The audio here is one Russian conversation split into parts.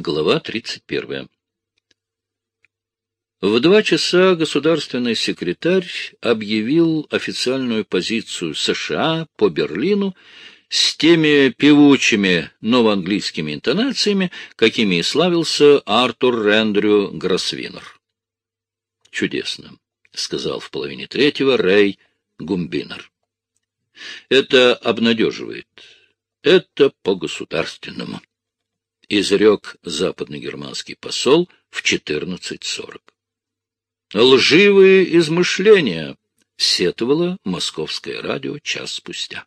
Глава 31. В два часа государственный секретарь объявил официальную позицию США по Берлину с теми певучими новоанглийскими интонациями, какими и славился Артур Рендрю Гроссвинер. «Чудесно», — сказал в половине третьего Рэй Гумбинер. «Это обнадеживает. Это по-государственному», — изрек западногерманский посол в 14.40. «Лживые измышления», — сетовало московское радио час спустя.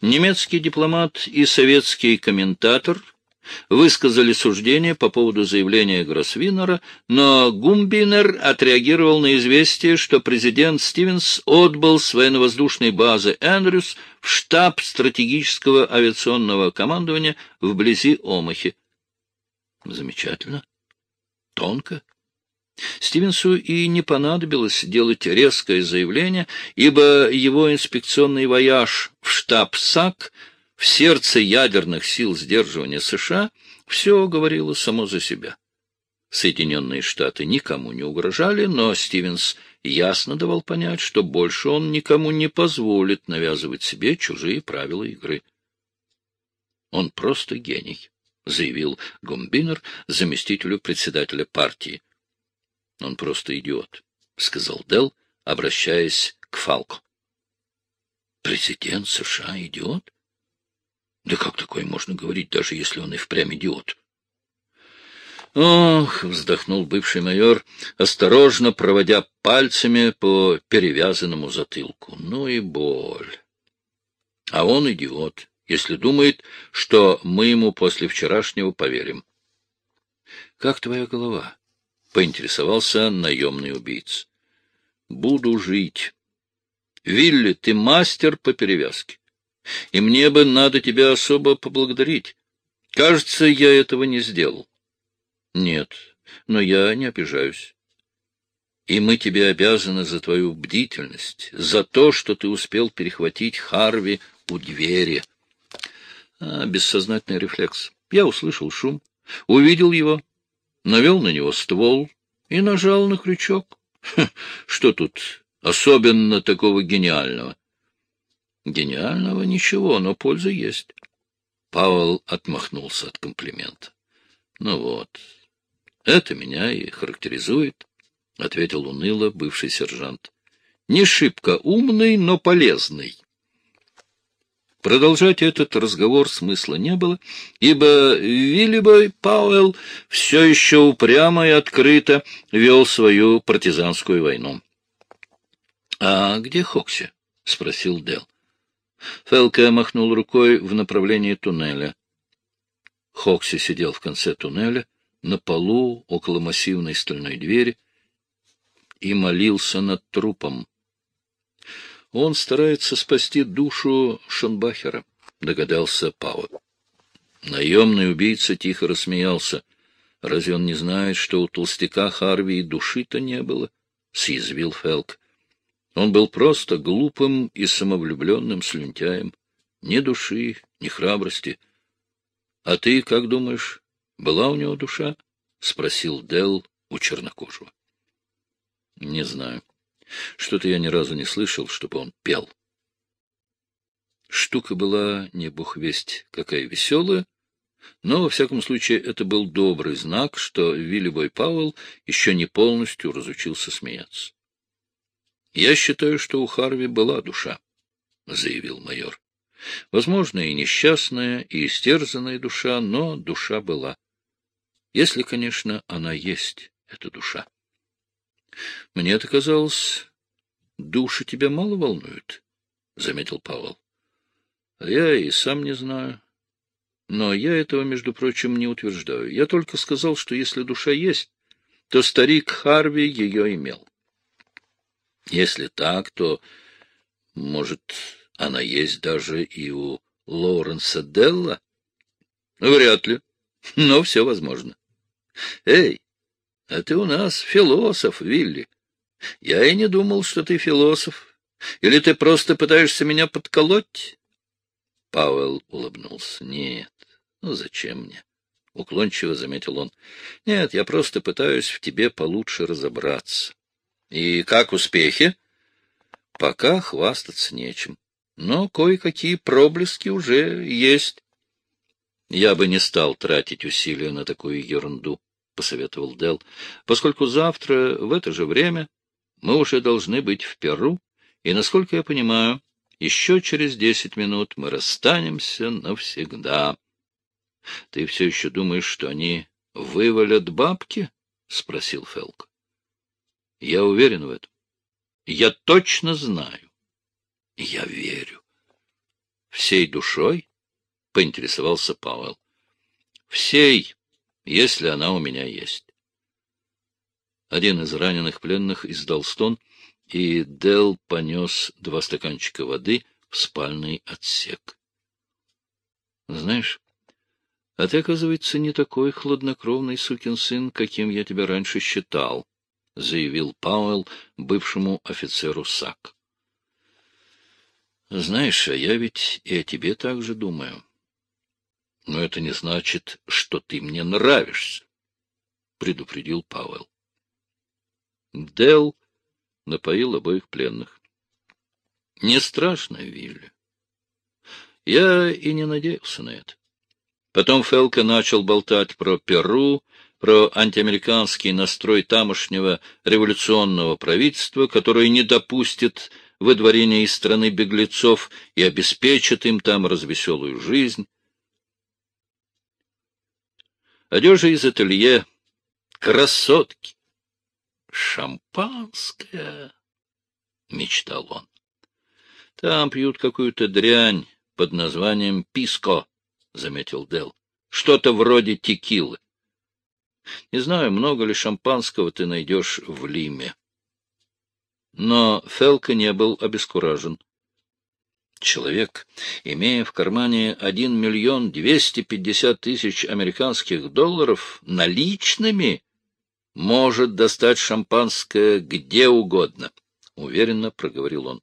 Немецкий дипломат и советский комментатор высказали суждение по поводу заявления Гроссвинера, но Гумбинер отреагировал на известие, что президент Стивенс отбыл с военно-воздушной базы Эндрюс в штаб стратегического авиационного командования вблизи Омахи. Замечательно. Тонко. Стивенсу и не понадобилось делать резкое заявление, ибо его инспекционный вояж в штаб САК в сердце ядерных сил сдерживания США все говорило само за себя. Соединенные Штаты никому не угрожали, но Стивенс ясно давал понять, что больше он никому не позволит навязывать себе чужие правила игры. Он просто гений, — заявил Гумбинер заместителю председателя партии. Он просто идиот, — сказал Дел, обращаясь к Фалку. Президент США идиот? Да как такое можно говорить, даже если он и впрямь идиот? Ох, вздохнул бывший майор, осторожно проводя пальцами по перевязанному затылку. Ну и боль. А он идиот, если думает, что мы ему после вчерашнего поверим. Как твоя голова? — поинтересовался наемный убийц. — Буду жить. Вилли, ты мастер по перевязке. И мне бы надо тебя особо поблагодарить. Кажется, я этого не сделал. Нет, но я не обижаюсь. И мы тебе обязаны за твою бдительность, за то, что ты успел перехватить Харви у двери. А, бессознательный рефлекс. Я услышал шум, увидел его, навел на него ствол и нажал на крючок. Что тут особенно такого гениального? Гениального ничего, но польза есть. Пауэлл отмахнулся от комплимента. Ну вот, это меня и характеризует, — ответил уныло бывший сержант. Не шибко умный, но полезный. Продолжать этот разговор смысла не было, ибо Виллибой Пауэлл все еще упрямо и открыто вел свою партизанскую войну. — А где Хокси? — спросил Дел. Фелка махнул рукой в направлении туннеля. Хокси сидел в конце туннеля, на полу, около массивной стальной двери, и молился над трупом. Он старается спасти душу Шонбахера, — догадался Пауэлл. Наемный убийца тихо рассмеялся. Разве он не знает, что у толстяка Харви души-то не было? — съязвил Фелк. Он был просто глупым и самовлюбленным слюнтяем. Ни души, ни храбрости. — А ты, как думаешь, была у него душа? — спросил Дел у чернокожего. — Не знаю. Что-то я ни разу не слышал, чтобы он пел. Штука была не бог весть какая веселая, но, во всяком случае, это был добрый знак, что Виллибой Пауэлл еще не полностью разучился смеяться. — Я считаю, что у Харви была душа, — заявил майор. Возможно, и несчастная, и истерзанная душа, но душа была. Если, конечно, она есть, эта душа. — Мне это казалось, души тебя мало волнуют, — заметил Павел. — Я и сам не знаю. Но я этого, между прочим, не утверждаю. Я только сказал, что если душа есть, то старик Харви ее имел. Если так, то, может, она есть даже и у Лоуренса Делла? Вряд ли, но все возможно. Эй, а ты у нас философ, Вилли. Я и не думал, что ты философ. Или ты просто пытаешься меня подколоть? Пауэлл улыбнулся. Нет, ну зачем мне? — уклончиво заметил он. — Нет, я просто пытаюсь в тебе получше разобраться. — И как успехи? — Пока хвастаться нечем. Но кое-какие проблески уже есть. — Я бы не стал тратить усилия на такую ерунду, — посоветовал Дел, поскольку завтра в это же время мы уже должны быть в Перу, и, насколько я понимаю, еще через десять минут мы расстанемся навсегда. — Ты все еще думаешь, что они вывалят бабки? — спросил Фелк. — Я уверен в этом. Я точно знаю. Я верю. — Всей душой? — поинтересовался Пауэлл. — Всей, если она у меня есть. Один из раненых пленных издал стон, и Дел понес два стаканчика воды в спальный отсек. — Знаешь, а ты, оказывается, не такой хладнокровный сукин сын, каким я тебя раньше считал, — заявил Пауэлл бывшему офицеру САК. — Знаешь, а я ведь и о тебе так же думаю. Но это не значит, что ты мне нравишься, — предупредил Пауэлл. Дел напоил обоих пленных. — Не страшно, Вилли. Я и не надеялся на это. Потом Фелка начал болтать про Перу, про антиамериканский настрой тамошнего революционного правительства, которое не допустит выдворения из страны беглецов и обеспечит им там развеселую жизнь. Одежа из ателье, красотки, шампанское, — мечтал он. Там пьют какую-то дрянь под названием писко. — заметил Дел. — Что-то вроде текилы. Не знаю, много ли шампанского ты найдешь в Лиме. Но Фелка не был обескуражен. Человек, имея в кармане один миллион двести пятьдесят тысяч американских долларов наличными, может достать шампанское где угодно, — уверенно проговорил он.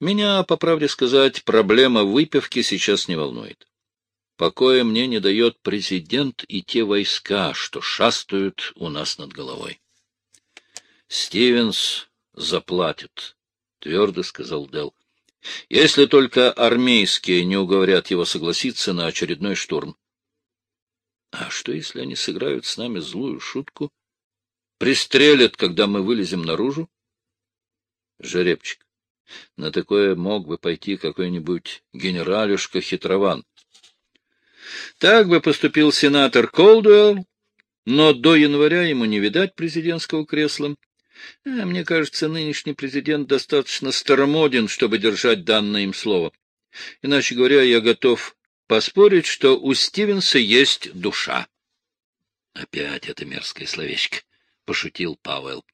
Меня, по правде сказать, проблема выпивки сейчас не волнует. Покоя мне не дает президент и те войска, что шастают у нас над головой. Стивенс заплатит, — твердо сказал Дел. Если только армейские не уговорят его согласиться на очередной штурм. А что, если они сыграют с нами злую шутку? Пристрелят, когда мы вылезем наружу? Жеребчик, на такое мог бы пойти какой-нибудь генералюшка Хитрован. Так бы поступил сенатор Колдуэлл, но до января ему не видать президентского кресла. А, мне кажется, нынешний президент достаточно старомоден, чтобы держать данное им слово. Иначе говоря, я готов поспорить, что у Стивенса есть душа. — Опять это мерзкое словечко, — пошутил Пауэлл.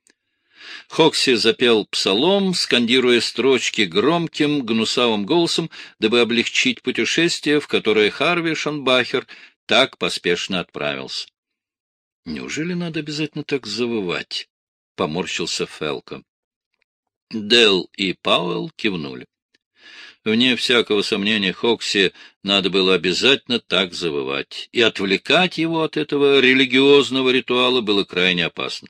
Хокси запел псалом, скандируя строчки громким, гнусавым голосом, дабы облегчить путешествие, в которое Харви Шанбахер так поспешно отправился. — Неужели надо обязательно так завывать? — поморщился Фелко. Дел и Пауэлл кивнули. Вне всякого сомнения Хокси надо было обязательно так завывать, и отвлекать его от этого религиозного ритуала было крайне опасно.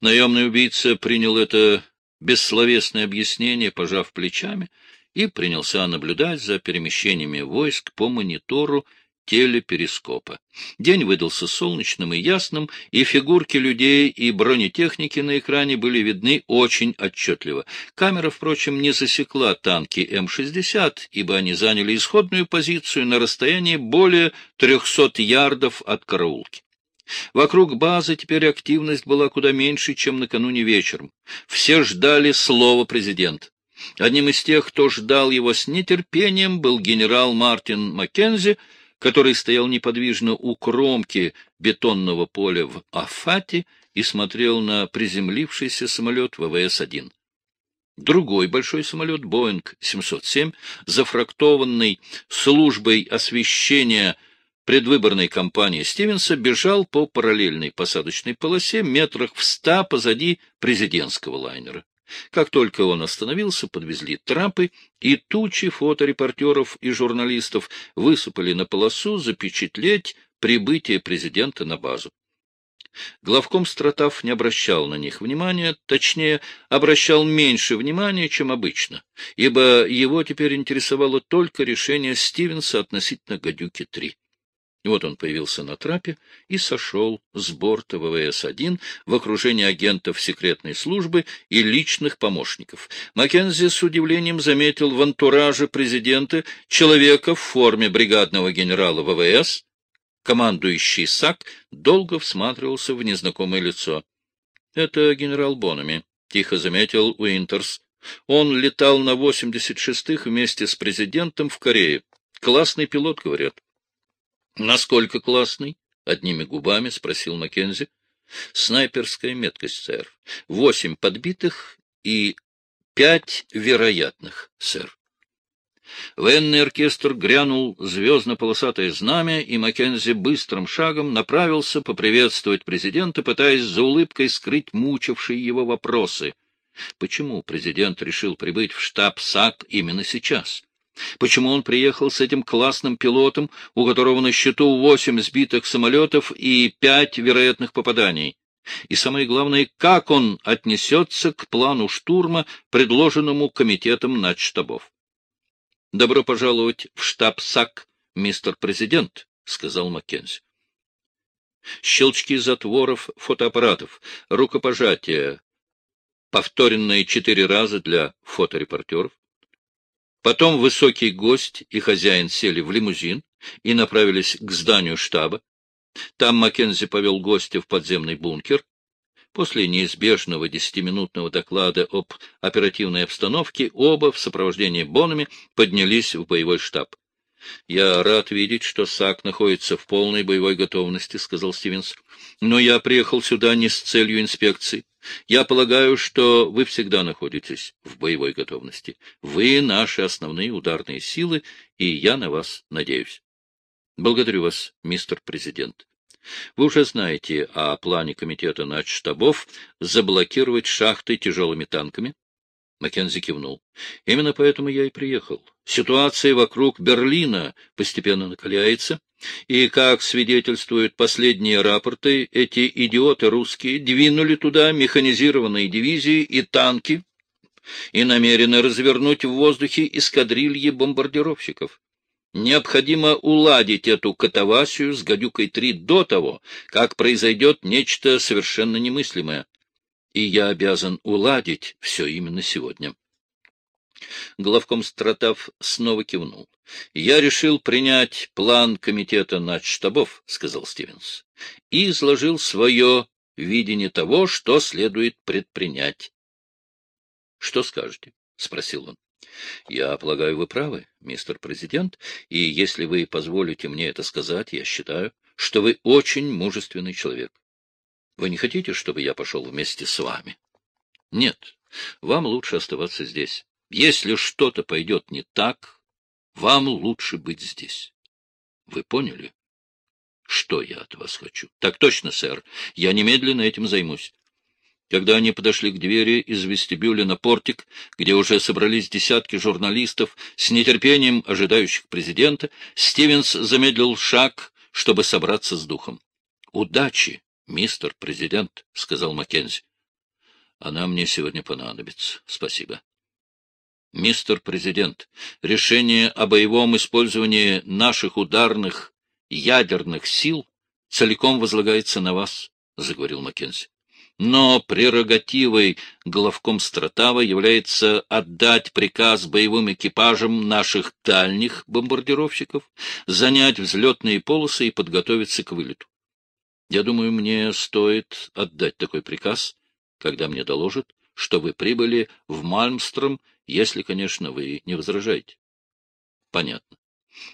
Наемный убийца принял это бессловесное объяснение, пожав плечами, и принялся наблюдать за перемещениями войск по монитору телеперископа. День выдался солнечным и ясным, и фигурки людей и бронетехники на экране были видны очень отчетливо. Камера, впрочем, не засекла танки М-60, ибо они заняли исходную позицию на расстоянии более 300 ярдов от караулки. Вокруг базы теперь активность была куда меньше, чем накануне вечером. Все ждали слова президента. Одним из тех, кто ждал его с нетерпением, был генерал Мартин Маккензи, который стоял неподвижно у кромки бетонного поля в Афате и смотрел на приземлившийся самолет ВВС-1. Другой большой самолет, Боинг-707, зафрактованный службой освещения предвыборной кампании Стивенса бежал по параллельной посадочной полосе метрах в ста позади президентского лайнера. Как только он остановился, подвезли трапы, и тучи фоторепортеров и журналистов высыпали на полосу запечатлеть прибытия президента на базу. Главком Стратав не обращал на них внимания, точнее, обращал меньше внимания, чем обычно, ибо его теперь интересовало только решение Стивенса относительно «Гадюки-3». Вот он появился на трапе и сошел с борта ВВС-1 в окружении агентов секретной службы и личных помощников. Маккензи с удивлением заметил в антураже президента человека в форме бригадного генерала ВВС, Командующий САК долго всматривался в незнакомое лицо. — Это генерал Бонами, — тихо заметил Уинтерс. Он летал на 86-х вместе с президентом в Корее. Классный пилот, говорят. — Насколько классный? — одними губами спросил Маккензи. — Снайперская меткость, сэр. Восемь подбитых и пять вероятных, сэр. Военный оркестр грянул звездно-полосатое знамя, и Маккензи быстрым шагом направился поприветствовать президента, пытаясь за улыбкой скрыть мучившие его вопросы. Почему президент решил прибыть в штаб САК именно сейчас? Почему он приехал с этим классным пилотом, у которого на счету восемь сбитых самолетов и пять вероятных попаданий? И самое главное, как он отнесется к плану штурма, предложенному комитетом начштабов? — Добро пожаловать в штаб САК, мистер президент, — сказал Маккензи. Щелчки затворов фотоаппаратов, рукопожатия, повторенные четыре раза для фоторепортеров. Потом высокий гость и хозяин сели в лимузин и направились к зданию штаба. Там Маккензи повел гостя в подземный бункер, После неизбежного десятиминутного доклада об оперативной обстановке оба в сопровождении Бонами поднялись в боевой штаб. — Я рад видеть, что САК находится в полной боевой готовности, — сказал Стивенс. — Но я приехал сюда не с целью инспекции. Я полагаю, что вы всегда находитесь в боевой готовности. Вы — наши основные ударные силы, и я на вас надеюсь. Благодарю вас, мистер президент. Вы уже знаете о плане комитета начштабов заблокировать шахты тяжелыми танками? Маккензи кивнул. Именно поэтому я и приехал. Ситуация вокруг Берлина постепенно накаляется, и, как свидетельствуют последние рапорты, эти идиоты русские двинули туда механизированные дивизии и танки и намерены развернуть в воздухе эскадрильи бомбардировщиков. Необходимо уладить эту катавасию с гадюкой-3 до того, как произойдет нечто совершенно немыслимое. И я обязан уладить все именно сегодня. Главком Стратав снова кивнул. — Я решил принять план комитета начштабов, — сказал Стивенс, — и изложил свое видение того, что следует предпринять. — Что скажете? — спросил он. — Я полагаю, вы правы, мистер президент, и если вы позволите мне это сказать, я считаю, что вы очень мужественный человек. Вы не хотите, чтобы я пошел вместе с вами? — Нет, вам лучше оставаться здесь. Если что-то пойдет не так, вам лучше быть здесь. Вы поняли? Что я от вас хочу? Так точно, сэр. Я немедленно этим займусь. Когда они подошли к двери из вестибюля на портик, где уже собрались десятки журналистов с нетерпением ожидающих президента, Стивенс замедлил шаг, чтобы собраться с духом. — Удачи, мистер президент, — сказал Маккензи. — Она мне сегодня понадобится. Спасибо. — Мистер президент, решение о боевом использовании наших ударных ядерных сил целиком возлагается на вас, — заговорил Маккензи но прерогативой главком Стратава является отдать приказ боевым экипажам наших дальних бомбардировщиков занять взлетные полосы и подготовиться к вылету. Я думаю, мне стоит отдать такой приказ, когда мне доложат, что вы прибыли в Мальмстром, если, конечно, вы не возражаете. Понятно.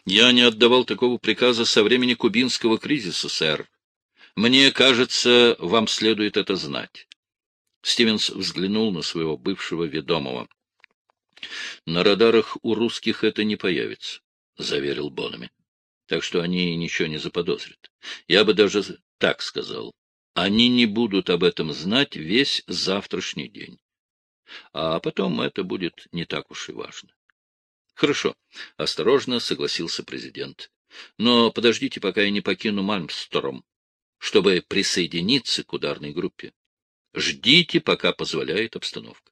Я не отдавал такого приказа со времени кубинского кризиса, сэр, мне кажется, вам следует это знать. Стивенс взглянул на своего бывшего ведомого. — На радарах у русских это не появится, — заверил Бонами. — Так что они ничего не заподозрят. Я бы даже так сказал. Они не будут об этом знать весь завтрашний день. А потом это будет не так уж и важно. — Хорошо, — осторожно согласился президент. Но подождите, пока я не покину Мальмсторм, чтобы присоединиться к ударной группе. Ждите, пока позволяет обстановка.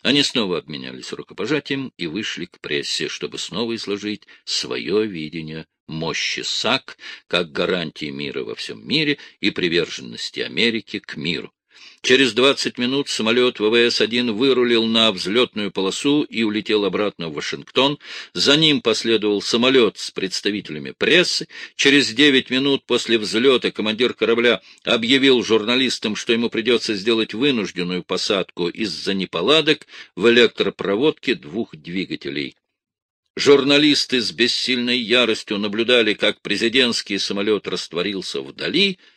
Они снова обменялись рукопожатием и вышли к прессе, чтобы снова изложить свое видение мощи САК как гарантии мира во всем мире и приверженности Америки к миру. Через двадцать минут самолет ВВС-1 вырулил на взлетную полосу и улетел обратно в Вашингтон. За ним последовал самолет с представителями прессы. Через девять минут после взлета командир корабля объявил журналистам, что ему придется сделать вынужденную посадку из-за неполадок в электропроводке двух двигателей. Журналисты с бессильной яростью наблюдали, как президентский самолет растворился вдали —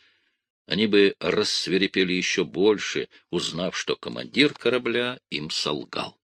они бы рассверепели еще больше, узнав, что командир корабля им солгал.